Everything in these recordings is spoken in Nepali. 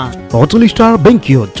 होटल स्टार बेङ्क्युट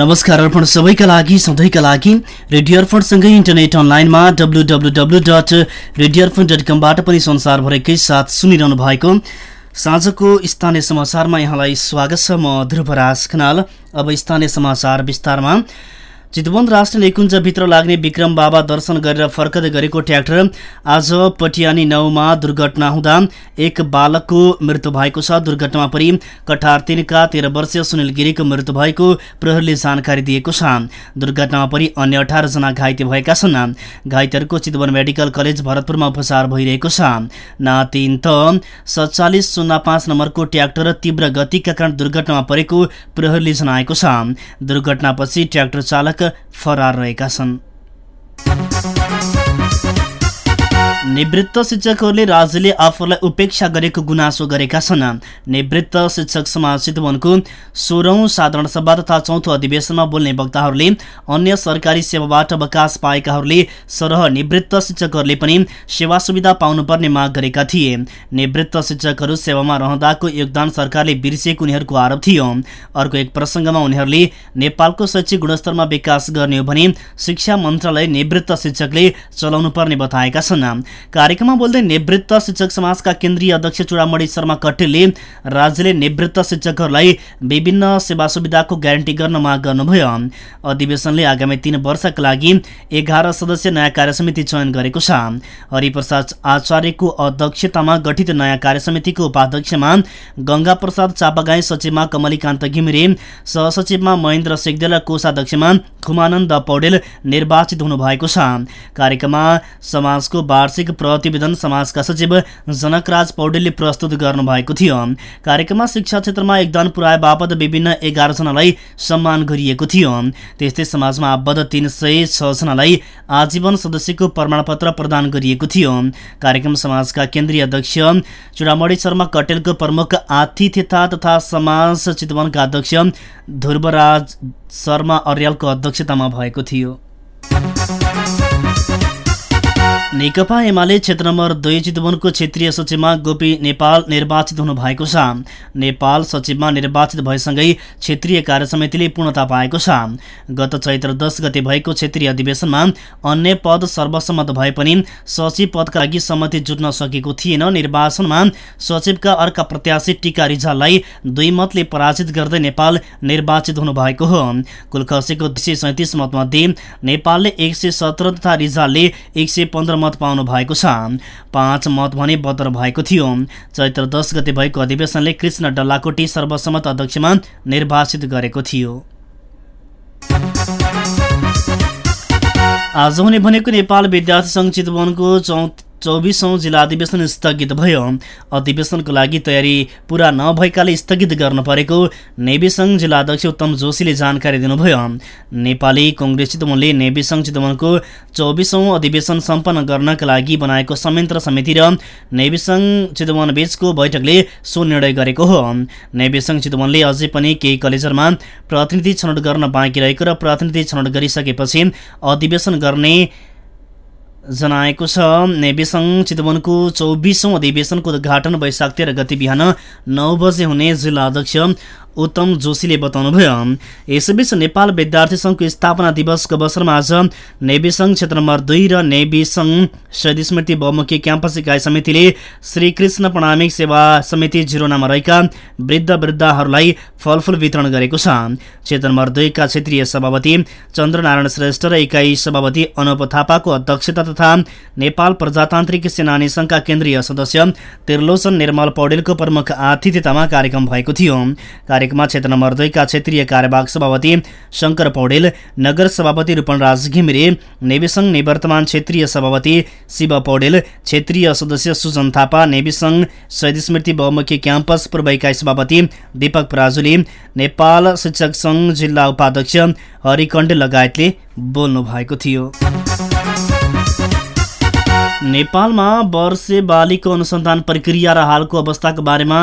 नमस्कार अर्पण सबैका लागि सधैँका लागि रेडियो अर्पणसँगै इन्टरनेट अनलाइनमा W W W dot radio Arpan dot कमबाट पनि संसारभरिकै साथ सुनिरहनु भएको साँझको स्थानीय समाचारमा यहाँलाई स्वागत छ म ध्रुवराज खनाल। अब स्थानीय समाचार विस्तारमा। चितवन राष्ट्रिय निकुञ्जभित्र लाग्ने विक्रम बाबा दर्शन गरेर फर्कदै गरेको ट्र्याक्टर आज पटियानी नौमा दुर्घटना हुँदा एक बालकको मृत्यु भएको छ। दुर्घटनामा परि कठार तिनका तेह्र वर्षीय सुनिल गिरीको मृत्यु भएको प्रहरीले जानकारी दिएको छ। दुर्घटनामा परि अन्य अठारजना घाइते भएका छन्। घाइतेहरूको चितवन मेडिकल कलेज भरतपुरमा उपचार भइरहेको छ। ना तिन त सत्तालिस नम्बरको ट्र्याक्टर तीव्र गतिका कारण दुर्घटनामा परेको प्रहरीले जनाएको छ। दुर्घटनापछि ट्र्याक्टर चालक फरार रहेका छन्। निवृत्त शिक्षकहरूले राज्यले आफूलाई उपेक्षा गरेको गुनासो गरेका छन्। निवृत्त शिक्षक समाज चितवनको सोह्रौँ साधारण सभा तथा चौथो अधिवेशनमा बोल्ने वक्ताहरूले अन्य सरकारी सेवाबाट अवकाश पाएकाहरूले सरह निवृत्त शिक्षकहरूले पनि सेवा सुविधा पाउनुपर्ने माग गरेका थिए। निवृत्त शिक्षकहरू सेवामा रहँदाको योगदान सरकारले बिर्सिएको उनीहरूको आरोप थियो। अर्को एक प्रसङ्गमा उनीहरूले नेपालको शैक्षिक गुणस्तरमा विकास गर्ने हो भने शिक्षा मन्त्रालय निवृत्त शिक्षकले चलाउनु पर्ने बताएका छन्। कार्यक्रममा बोल्दै निवृत्त शिक्षक समाजका केन्द्रीय अध्यक्ष चुडामणी शर्मा कटेलले राज्यले निवृत्त शिक्षकहरूलाई विभिन्न सेवा सुविधाको ग्यारेन्टी गर्न माग गर्नुभयो। अधिवेशनले आगामी तीन वर्षका लागि एघार सदस्य नयाँ कार्यसमिति चयन गरेको छ। हरिप्रसाद आचार्यको अध्यक्षतामा गठित नयाँ कार्यसमितिको उपाध्यक्षमा गंगा प्रसाद चापागाई सचिवमा कमलीकान्त घिमिरे सहसचिवमा महेन्द्र सेग्देल कोषाध्यक्षमा खुमानन्द पौडेल निर्वाचित हुनुभएको छ। कार्यक्रममा समाजको वार्षिक प्रतिवेदन समाजका सचिव जनकराज पौडेलले प्रस्तुत गर्नुभएको थियो। कार्यक्रममा शिक्षा क्षेत्रमा योगदान पुर्याए बापत विभिन्न एघारजनालाई सम्मान गरिएको थियो। त्यस्तै समाजमा आबद्ध तीन सय छजनालाई आजीवन सदस्यको प्रमाणपत्र प्रदान गरिएको थियो। कार्यक्रम समाजका केन्द्रीय अध्यक्ष चुडामणी शर्मा कटेलको प्रमुख आतिथ्यता तथा समाज चितवनका अध्यक्ष ध्रुवराज शर्मा अर्यालको अध्यक्षतामा भएको थियो। नेकपा एमाले क्षेत्र नम्बर दुई चितवनको क्षेत्रीय सचिवमा गोपी नेपाल निर्वाचित हुनु भएको छ। नेपाल सचिवमा निर्वाचित भएसँगै क्षेत्रीय कार्य समितिले पूर्णता पाएको छ। गत चैत्र दस गते भएको क्षेत्रीय अधिवेशनमा अन्य पद सर्वसम्मत भए पनि सचिव पदका लागि सहमति जुट्न सकेको थिएन। निर्वाचनमा सचिवका अर्का प्रत्याशी टिका रिजाललाई दुई मतले पराजित गर्दै नेपाल निर्वाचित हुनु भएको हो। कुल खसेको दुई सय सैतिस मतमध्ये नेपालले एक सय सत्र तथा रिजालले एक सय पन्ध्र मत पाउनु भएको छ। पाँच मत भने बदर भएको थियो। चैत्र दस गते भएको अधिवेशनले कृष्ण डल्लाकोटी सर्वसम्मत अध्यक्षमा निर्वाचित गरेको थियो। आज हुने भनेको नेपाल विद्यार्थी सङ्घ चितवनको चौ चौबिसौँ जिल्ला अधिवेशन स्थगित भयो। अधिवेशनको लागि तयारी पुरा नभएकाले स्थगित गर्न परेको नेवी सङ्घ जिल्ला अध्यक्ष उत्तम जोशीले जानकारी दिनुभयो। नेपाली कङ्ग्रेस चितवनले नेवी सङ्घ चितवनको चौबिसौँ अधिवेशन सम्पन्न गर्नका लागि बनाएको संयन्त्र समिति र नेवी सङ्घ चितवन बीचको बैठकले सो निर्णय गरेको हो। नेवी सङ्घ चितवनले अझै पनि केही कलेजहरूमा प्रतिनिधि छनौट गर्न बाँकी रहेको र प्रतिनिधि छनौट गरिसकेपछि अधिवेशन गर्ने जनाएको छ। नेविसङ चितवनको चौबिसौँ अधिवेशनको उद्घाटन वैशाख तेह्र गति बिहान नौ बजे हुने जिल्ला अध्यक्ष उत्तम जोशीले बताउनुभयो। यसैबीच नेपाल विद्यार्थी सङ्घको स्थापना दिवसको अवसरमा आज नेवी सङ्घ क्षेत्र नम्बर दुई र नेवी सङ्घ शहीद स्मृति बहुमुखी क्याम्पस इकाइ समितिले श्रीकृष्ण प्रणामिक सेवा समिति जिरोनामा रहेका वृद्ध वृद्धाहरूलाई फलफुल वितरण गरेको छ। क्षेत्र नम्बर दुईका क्षेत्रीय सभापति चन्द्रनारायण श्रेष्ठ र इकाइ सभापति अनुप थापाको अध्यक्षता तथा नेपाल प्रजातान्त्रिक सेनानी सङ्घका केन्द्रीय सदस्य त्रिलोचन निर्मल पौडेलको प्रमुख आतिथ्यतामा कार्यक्रम भएको थियो। कार्यक्रममा क्षेत्र नम्बर दुईका क्षेत्रीय कार्यवाहक सभापति शङ्कर पौडेल नगर सभापति रूपनराज घिमिरे नेविसङ्घ निवर्तमान क्षेत्रीय सभापति शिव पौडेल क्षेत्रीय सदस्य सुजन थापा नेविसङ्घ शहीद स्मृति बहुमुखी क्याम्पस पूर्व इकाइ सभापति दीपक पराजुली नेपाल शिक्षक सङ्घ जिल्ला उपाध्यक्ष हरिकण्ड लगायतले बोल्नु भएको थियो। नेपालमा वर्षे बालीको अनुसन्धान प्रक्रिया र हालको अवस्थाको बारेमा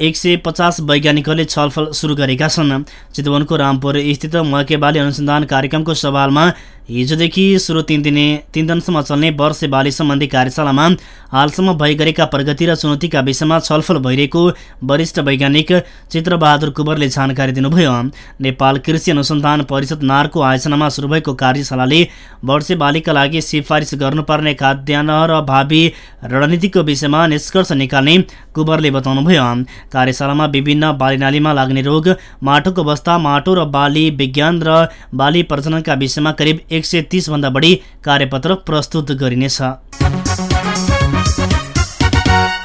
एक सय पचास वैज्ञानिकहरूले छलफल सुरु गरेका छन्। चितवनको रामपुर स्थित मकेबाली अनुसन्धान कार्यक्रमको सवालमा हिजोदेखि सुरु तिन दिने तिन दिनसम्म चल्ने वर्षे बाली सम्बन्धी कार्यशालामा हालसम्म भइगरेका प्रगति र चुनौतीका विषयमा छलफल भइरहेको वरिष्ठ वैज्ञानिक चित्रबहादुर कुवरले जानकारी दिनुभयो। नेपाल कृषि अनुसन्धान परिषद नारको आयोजनामा सुरु भएको कार्यशालाले वर्षे बालीका लागि सिफारिस गर्नुपर्ने खाद्यान्न र भावी रणनीतिको विषयमा निष्कर्ष निकाल्ने कुवरले बताउनुभयो। कार्यशालामा विभिन्न बालीनालीमा लाग्ने रोग माटोको अवस्था माटो र बाली विज्ञान र बाली प्रजननका विषयमा करिब एक सय तिसभन्दा बढी कार्यपत्र प्रस्तुत गरिनेछ।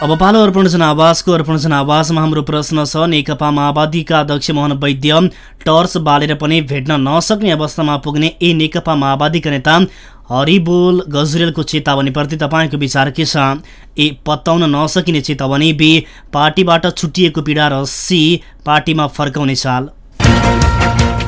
अब पालो अर्पण जनावासको अर्पण जनावासमा हाम्रो प्रश्न छ नेकपा माओवादीका अध्यक्ष मोहन वैद्य टर्च बालेर पनि भेट्न नसक्ने अवस्थामा पुग्ने ए नेकपा माओवादीका नेता हरिबोल गजुरेलको चेतावनीप्रति तपाईँको विचार के छ? ए पत्ताउन नसकिने चेतावनी बी पार्टीबाट छुट्टिएको पीडा र सी पार्टीमा फर्काउने चाल।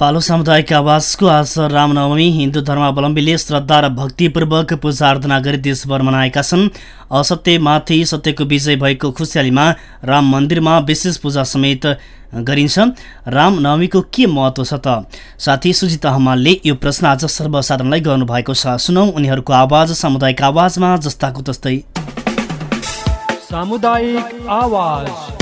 पालो सामुदायिक आवासको आज रामनवमी हिन्दू धर्मावलम्बीले श्रद्धा र भक्तिपूर्वक पूजा आराधना गरी देशभर मनाएका छन्। असत्यमाथि सत्यको विजय भएको खुसियालीमा राम मन्दिरमा विशेष पूजा समेत गरिन्छ। रामनवमीको के महत्व छ त? साथी सुजिता हमालले यो प्रश्न आज सर्वसाधारणलाई गर्नुभएको छ। सुनौ उनीहरूको आवाज सामुदायिक आवाजमा जस्ताको तस्तै। सामुदायिक आवाज।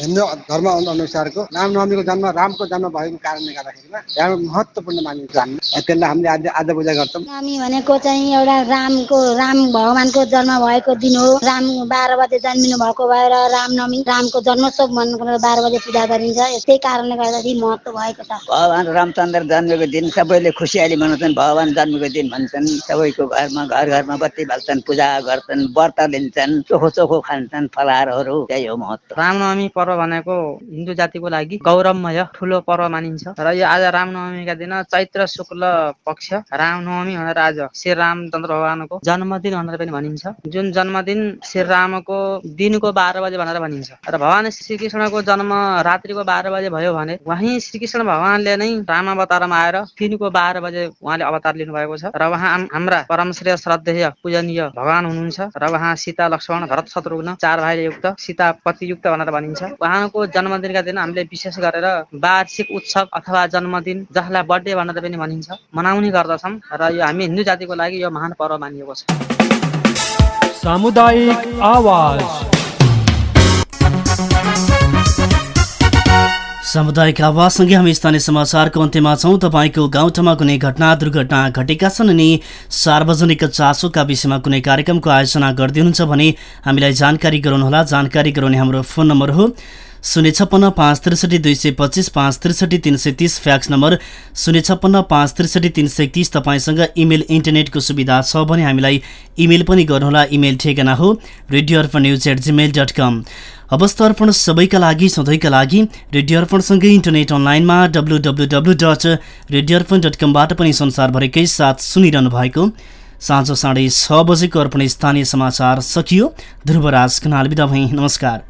हिन्दू धर्म अनुसारको रामनवमीको जन्म रामको जन्म भएको कारणले गर्दाखेरिमा राम्रो महत्त्वपूर्ण मानिन्छ। हामी त्यसलाई हामीले आज आज पूजा गर्छौँ। नवमी भनेको चाहिँ एउटा रामको राम भगवानको जन्म भएको दिन हो। राम बाह्र बजे जन्मिनु भएको भएर रामनवमी रामको जन्मोत्सव लागि बाह्र बजे पूजा गरिन्छ। त्यही कारणले गर्दाखेरि महत्त्व भएको छ। भगवान् रामचन्द्र जन्मेको दिन सबैले खुसियाली मनाउँछन्। भगवान् जन्मेको दिन भन्छन् सबैको घरमा घर घरमा बत्ती बाल्छन् पूजा गर्छन् व्रत लिन्छन् चोखो चोखो खान्छन् फलाहारहरू त्यही हो महत्त्व। रामनवमी पर्व भनेको हिन्दू जातिको लागि गौरवमय ठुलो पर्व मानिन्छ। र यो आज रामनवमीका दिन चैत्र शुक्ल पक्ष रामनवमी भनेर आज श्री रामचन्द्र भगवानको जन्मदिन भनेर पनि भनिन्छ। जुन जन्मदिन श्री रामको दिनको बाह्र बजे भनेर भनिन्छ। र भगवान श्रीकृष्णको जन्म रात्रिको बाह्र बजे भयो भने उहाँ श्रीकृष्ण भगवानले नै राम अवतारमा आएर दिनको बाह्र बजे उहाँले अवतार लिनुभएको छ। र उहाँ हाम- हाम्रा परम श्रेय श्रद्धेय पूजनीय भगवान हुनुहुन्छ। र उहाँ सीता लक्ष्मण भरत शत्रुघ्न चार भाइले युक्त सीता पतियुक्त भनेर भनिन्छ। उहाँको जन्मदिनका दिन हामीले विशेष गरेर वार्षिक उत्सव अथवा जन्मदिन जसलाई बर्थडे भनेर पनि भनिन्छ मनाउने गर्दछौँ र यो हामी हिन्दू जातिको लागि यो महान पर्व मानिएको छ। सामुदायिक आवाज। सामुदायिक आवाजसँगै हामी स्थानीय समाचारको अन्त्यमा छौँ। तपाईँको गाउँठाउँमा कुनै घटना दुर्घटना घटेका छन् अनि सार्वजनिक चासोका विषयमा कुनै कार्यक्रमको आयोजना गरिदिनुहुन्छ भने हामीलाई जानकारी गराउनुहोला। जानकारी गराउने हाम्रो फोन नम्बर हो। शून्य छप्पन्न पाँच त्रिसठी दुई सय पच्चिस पाँच त्रिसठी तिन सय तिस फ्याक्स नम्बर शून्य छप्पन्न पाँच त्रिसठी तिन सय तिस तपाईँसँग इमेल इन्टरनेटको सुविधा छ भने हामीलाई इमेल पनि गर्नुहोला। इमेल ठेगाना हो। Radio Arpan news at Gmail dot com अवस्था अर्पण सबैका लागि सधैँका लागि रेडियो अर्पणसँगै इन्टरनेट अनलाइनमा W W W dot radio Arpan dot कमबाट पनि संसारभरिकै साथ सुनिरहनु भएको। साँझ साढे छ बजेको अर्पण स्थानीय समाचार सकियो। ध्रुवराज खनाल बिदा भई। नमस्कार।